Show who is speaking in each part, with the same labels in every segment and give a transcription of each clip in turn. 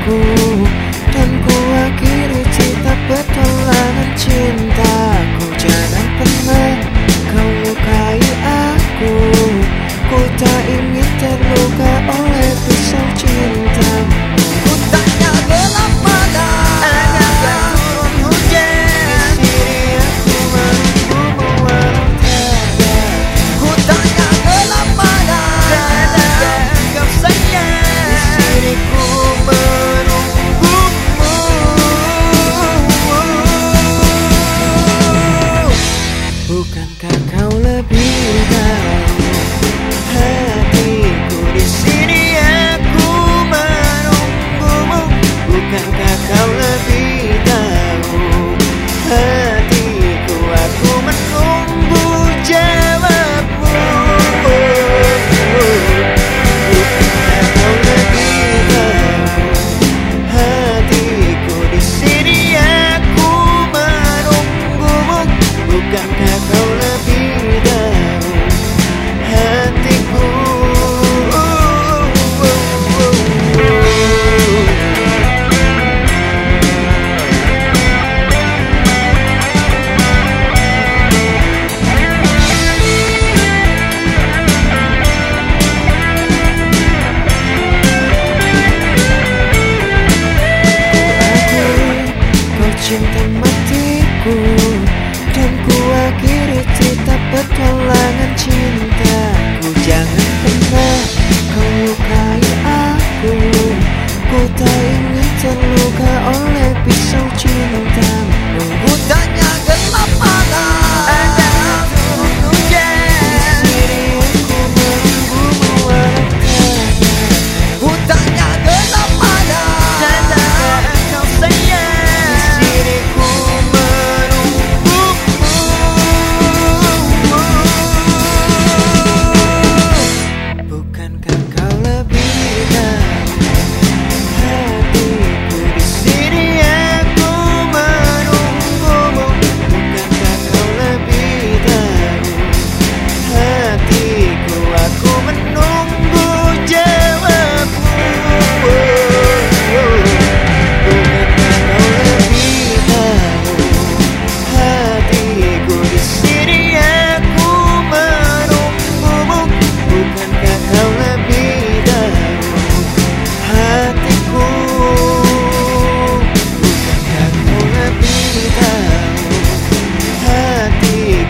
Speaker 1: aku Dan ku akhiri cinta petualangan cintaku. Jangan Bukankah kau lebih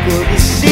Speaker 1: Bukankah kau